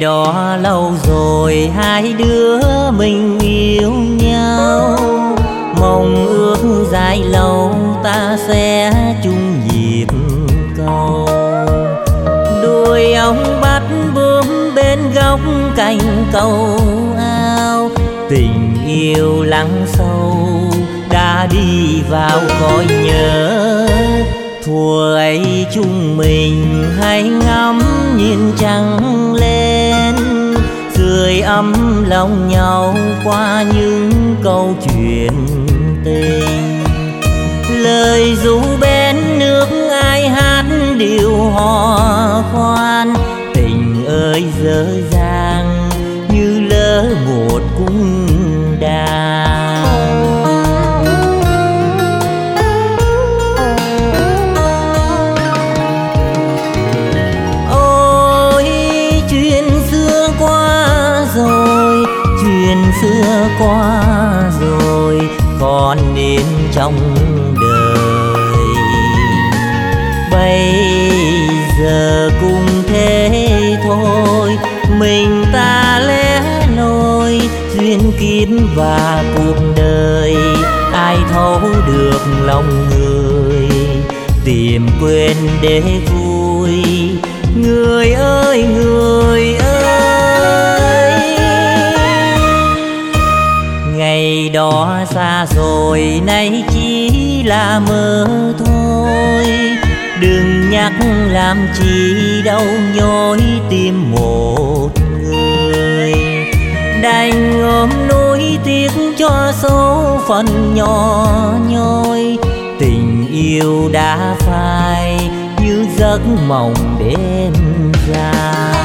đó lâu rồi hai đứa mình yêu nhau. Mong ước dài lâu ta sẽ chung nhịp cầu. Đuôi ông bắt bướm bên góc cành cầu ao. Tình yêu lắng sâu đã đi vào cõi nhớ. Thuở ấy chúng mình hãy ngắm nhìn trăng lên cười ấm lòng nhau qua những câu chuyện tình. Lời ru bên nước ai hát điều hò khoan, tình ơi dở dàng như lỡ buồn xưa qua rồi, còn nên trong đời. Bây giờ cùng thế thôi, mình ta lẽ loi, duyên kiếp và cuộc đời. Ai thấu được lòng người, tìm quên để vui. Xa rồi, nay chỉ là mơ thôi. Đừng nhắc làm chi đâu nhói tim một người. Đành ôm nỗi tiếc cho số phận nhỏ nhoi. Tình yêu đã phai, như giấc mộng đêm dài.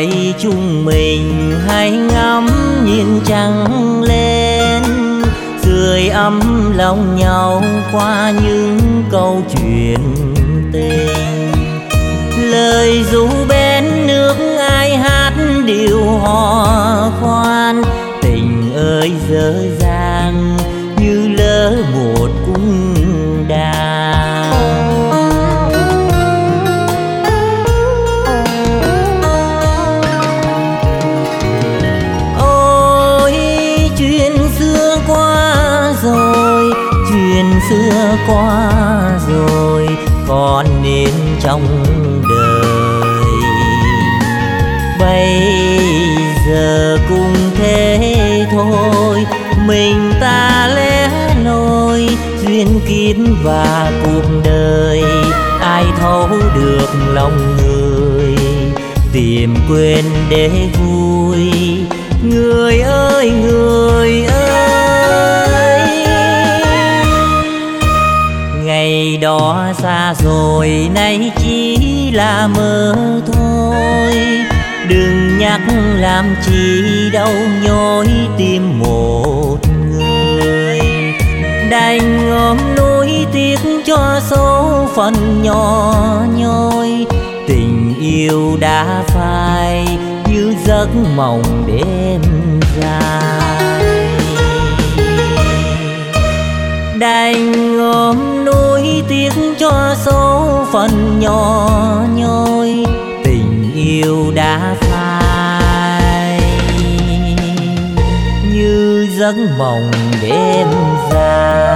Thuở chúng mình hãy ngắm nhìn trăng lên sưởi ấm lòng nhau qua những câu chuyện tình. Lời ru bên nước ai hát điều hò khoan, tình ơi dở dàng như lỡ mùa qua rồi, còn nên trong đời. Bây giờ cùng thế thôi, mình ta lẽ loi, duyên kiếp và cuộc đời. Ai thấu được lòng người, tìm quên để vui. Xa rồi nay chỉ là mơ thôi. Đừng nhắc làm chi đâu nhói tim một người. Đành ôm nỗi tiếc cho số phận nhỏ nhoi. Tình yêu đã phai, như giấc mộng đêm dài. Đành ôm nỗi tiếc cho số phận nhỏ nhoi tình yêu đã phai như giấc mộng đêm dài.